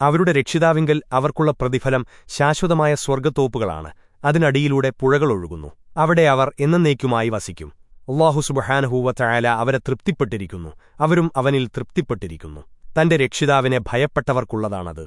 അവരുടെ രക്ഷിതാവിങ്കൽ അവർക്കുള്ള പ്രതിഫലം ശാശ്വതമായ സ്വർഗത്തോപ്പുകളാണ്. അതിനടിയിലൂടെ പുഴകളൊഴുകുന്നു അവിടെ അവർ എന്നേക്കുമായി വസിക്കും. അള്ളാഹു സുബഹാനഹൂവത്തയാല അവരെ തൃപ്തിപ്പെട്ടിരിക്കുന്നു. അവരും അവനിൽ തൃപ്തിപ്പെട്ടിരിക്കുന്നു. തന്റെ രക്ഷിതാവിനെ ഭയപ്പെട്ടവർക്കുള്ളതാണത്.